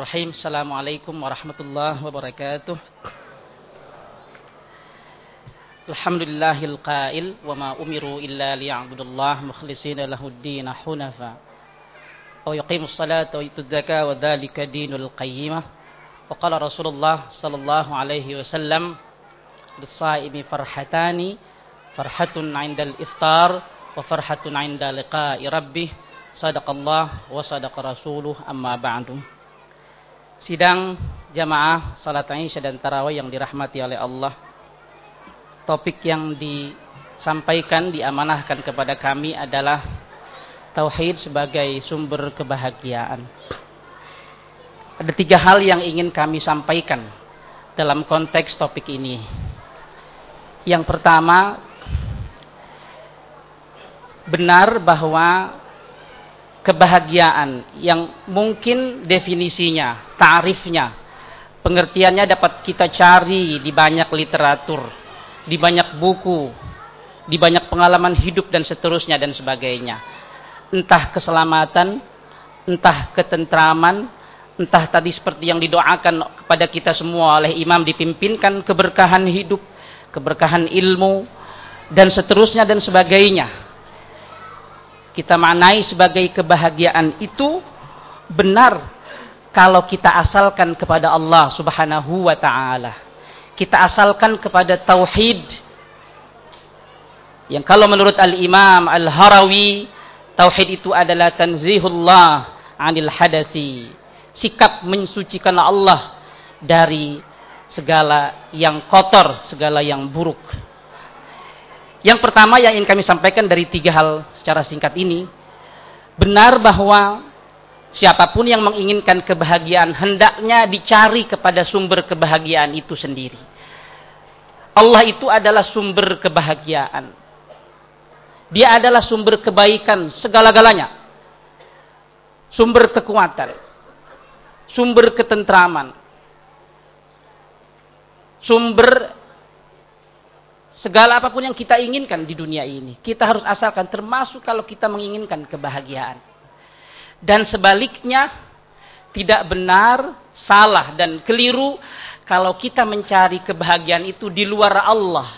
Rahim. Assalamualaikum warahmatullahi wabarakatuh. Alhamdulillahil qail wa ma umiru illa liya'budullah mukhlishina lahud-din hunafa. Wa yuqimus salata wa yutuz zakata wa dzalika dinul qayyimah. Wa qala Rasulullah sallallahu alaihi wasallam lis-shaimi farhatani farhatun 'indal iftar wa farhatun 'inda liqa'i rabbih. Sadaqallah wa sadaqa rasuluh amma ba'du. Sidang jamaah salat Aisyah dan tarawih yang dirahmati oleh Allah. Topik yang disampaikan diamanahkan kepada kami adalah tauhid sebagai sumber kebahagiaan. Ada tiga hal yang ingin kami sampaikan dalam konteks topik ini. Yang pertama, benar bahwa kebahagiaan yang mungkin definisinya, tarifnya, pengertiannya dapat kita cari di banyak literatur, di banyak buku, di banyak pengalaman hidup dan seterusnya dan sebagainya. Entah keselamatan, entah ketentraman, entah tadi seperti yang didoakan kepada kita semua oleh imam dipimpinkan keberkahan hidup, keberkahan ilmu, dan seterusnya dan sebagainya kita maknai sebagai kebahagiaan itu benar kalau kita asalkan kepada Allah Subhanahu wa taala. Kita asalkan kepada tauhid. Yang kalau menurut Al-Imam Al-Harawi, tauhid itu adalah tanzihullah 'anil hadasi. Sikap mensucikan Allah dari segala yang kotor, segala yang buruk. Yang pertama yang ingin kami sampaikan dari tiga hal secara singkat ini, benar bahwa siapa pun yang menginginkan kebahagiaan hendaknya dicari kepada sumber kebahagiaan itu sendiri. Allah itu adalah sumber kebahagiaan. Dia adalah sumber kebaikan segala-galanya. Sumber kekuatan. Sumber ketentraman. Sumber Segala apa pun yang kita inginkan di dunia ini, kita harus asalkan termasuk kalau kita menginginkan kebahagiaan. Dan sebaliknya, tidak benar, salah dan keliru kalau kita mencari kebahagiaan itu di luar Allah.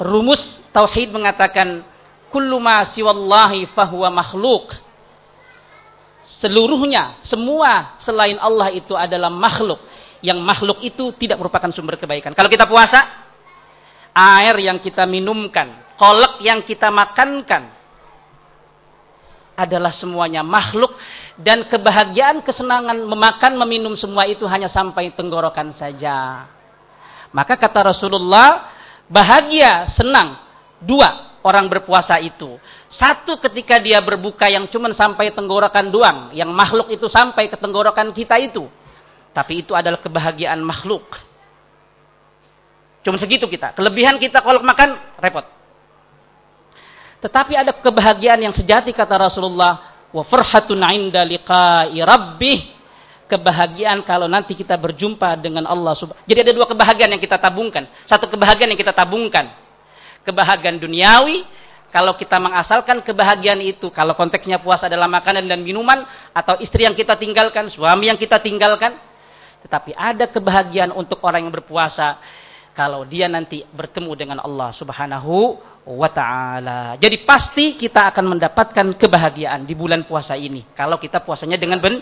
Rumus tauhid mengatakan kullu ma siwallahi fahuwa makhluk. Seluruhnya, semua selain Allah itu adalah makhluk yang makhluk itu tidak merupakan sumber kebaikan. Kalau kita puasa, air yang kita minumkan, kolak yang kita makankan, adalah semuanya makhluk dan kebahagiaan, kesenangan memakan, meminum semua itu hanya sampai tenggorokan saja. Maka kata Rasulullah, bahagia, senang, dua orang berpuasa itu. Satu ketika dia berbuka yang cuma sampai tenggorokan doang, yang makhluk itu sampai ke tenggorokan kita itu. Tapi itu adalah kebahagiaan makhluk. Cuma segitu kita. Kelebihan kita kalau makan, repot. Tetapi ada kebahagiaan yang sejati kata Rasulullah. Wa farhatun inda liqa'i rabbih. Kebahagiaan kalau nanti kita berjumpa dengan Allah. Jadi ada dua kebahagiaan yang kita tabungkan. Satu kebahagiaan yang kita tabungkan. Kebahagiaan duniawi. Kalau kita mengasalkan kebahagiaan itu. Kalau konteksnya puasa adalah makanan dan minuman. Atau istri yang kita tinggalkan. Suami yang kita tinggalkan tetapi ada kebahagiaan untuk orang yang berpuasa kalau dia nanti bertemu dengan Allah Subhanahu wa taala. Jadi pasti kita akan mendapatkan kebahagiaan di bulan puasa ini kalau kita puasanya dengan ben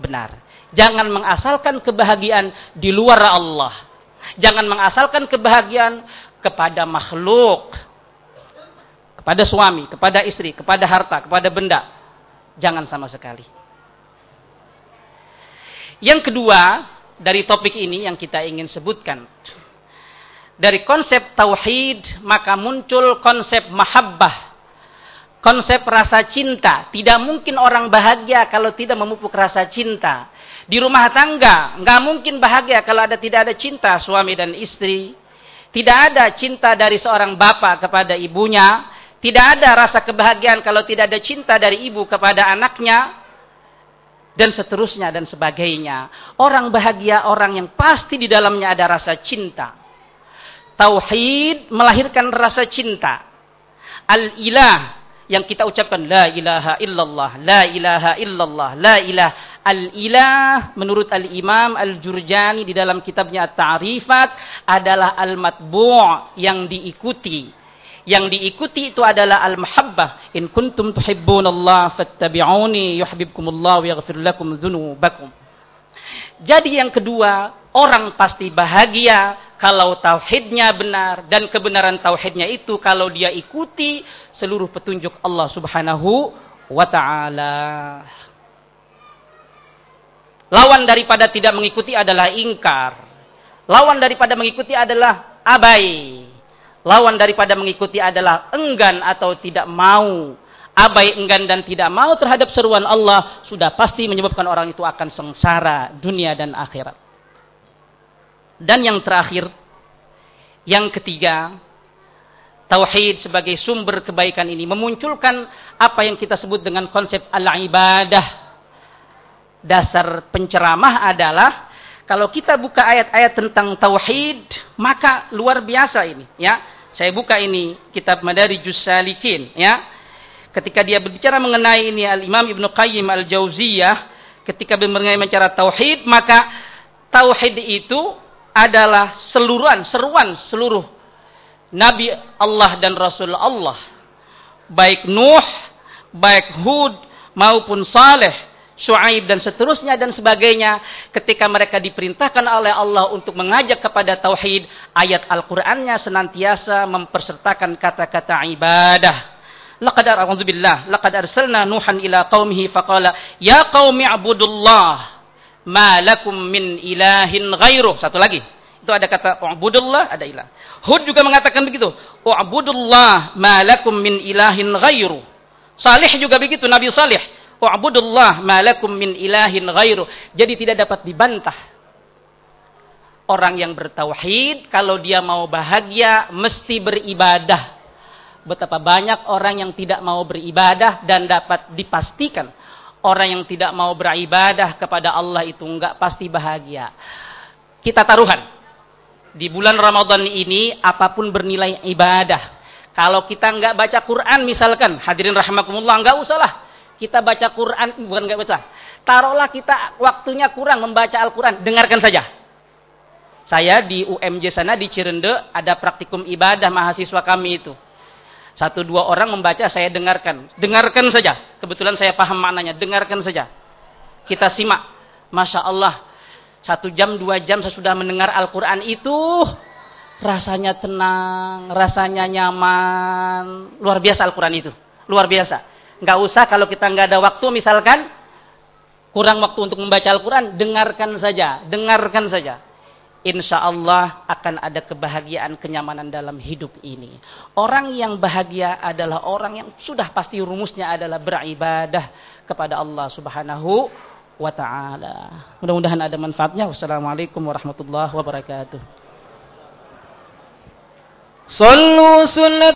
benar. Jangan mengasalkan kebahagiaan di luar Allah. Jangan mengasalkan kebahagiaan kepada makhluk. Kepada suami, kepada istri, kepada harta, kepada benda. Jangan sama sekali. Yang kedua, dari topik ini yang kita ingin sebutkan. Dari konsep tauhid maka muncul konsep mahabbah. Konsep rasa cinta. Tidak mungkin orang bahagia kalau tidak memupuk rasa cinta. Di rumah tangga nggak mungkin bahagia kalau ada tidak ada cinta suami dan istri. Tidak ada cinta dari seorang bapak kepada ibunya. Tidak ada rasa kebahagiaan kalau tidak ada cinta dari ibu kepada anaknya dan seterusnya dan sebagainya. Orang bahagia orang yang pasti di dalamnya ada rasa cinta. Tauhid melahirkan rasa cinta. Al-ilah yang kita ucapkan la ilaha illallah, la ilaha illallah, la ilah. Al-ilah menurut Al-Imam Al-Jurjani di dalam kitabnya At-Ta'rifat adalah al-matbu' yang diikuti. Yang diikuti itu adalah al-mahabbah. In kuntum tuhibbunallah fattabi'uni yuhibbukumullah wa yaghfir lakum dzunubakum. Jadi yang kedua, orang pasti bahagia kalau tauhidnya benar dan kebenaran tauhidnya itu kalau dia ikuti seluruh petunjuk Allah Subhanahu wa taala. Lawan daripada tidak mengikuti adalah ingkar. Lawan daripada mengikuti adalah abai. Lawan daripada mengikuti adalah enggan atau tidak mau. Abai, enggan dan tidak mau terhadap seruan Allah sudah pasti menyebabkan orang itu akan sengsara dunia dan akhirat. Dan yang terakhir, yang ketiga, tauhid sebagai sumber kebaikan ini memunculkan apa yang kita sebut dengan konsep al-ibadah. Dasar penceramah adalah kalau kita buka ayat-ayat tentang tauhid, maka luar biasa ini, ya. Saya buka ini kitab Madarijus Salikin, ya. Ketika dia berbicara mengenai ini Al-Imam Ibnu Qayyim Al-Jauziyah, ketika mengenai bicara tauhid, maka tauhid itu adalah seluruhan, seruan seluruh Nabi Allah dan Rasul Allah. Baik Nuh, baik Hud, maupun Saleh, Shu'aib dan seterusnya dan sebagainya. Ketika mereka diperintahkan oleh Allah untuk mengajak kepada Tauhid, ayat Al-Qur'annya senantiasa mempersertakan kata-kata ibadah. Laqad a'udzubillah, laqad arsalna Nuhan ila qaumihi faqala ya qaumi ibudullah ma lakum min ilahin ghairuh. Satu lagi. Itu ada kata ubudullah, ada ilah. Hud juga mengatakan begitu. Ubudullah ma lakum min ilahin ghairuh. Salih juga begitu, Nabi Salih. Ubudullah ma lakum min ilahin ghairuh. Jadi tidak dapat dibantah. Orang yang bertauhid, kalau dia mau bahagia, mesti beribadah. Betapa banyak orang yang tidak mau beribadah dan dapat dipastikan orang yang tidak mau beribadah kepada Allah itu enggak pasti bahagia. Kita taruhan. Di bulan Ramadan ini apa pun bernilai ibadah. Kalau kita enggak baca Quran misalkan, hadirin rahimakumullah, enggak usahlah. Kita baca Quran, bukan enggak baca. Taruhlah kita waktunya kurang membaca Al-Quran, dengarkan saja. Saya di UMJ sana di Cirende ada praktikum ibadah mahasiswa kami itu satu dua orang membaca, saya dengarkan. Dengarkan saja. Kebetulan saya paham maknanya. Dengarkan saja. Kita simak. Masya Allah. Satu jam, dua jam saya sudah mendengar Al-Quran itu. Rasanya tenang. Rasanya nyaman. Luar biasa Al-Quran itu. Luar biasa. Nggak usah kalau kita nggak ada waktu misalkan. Kurang waktu untuk membaca Al-Quran. Dengarkan saja. Dengarkan saja insya Allah akan ada kebahagiaan kenyamanan dalam hidup ini. Orang yang bahagia adalah orang yang sudah pasti rumusnya adalah beribadah kepada Allah Subhanahu wa taala. Mudah-mudahan ada manfaatnya. Wassalamualaikum warahmatullahi wabarakatuh. Sallu sunnat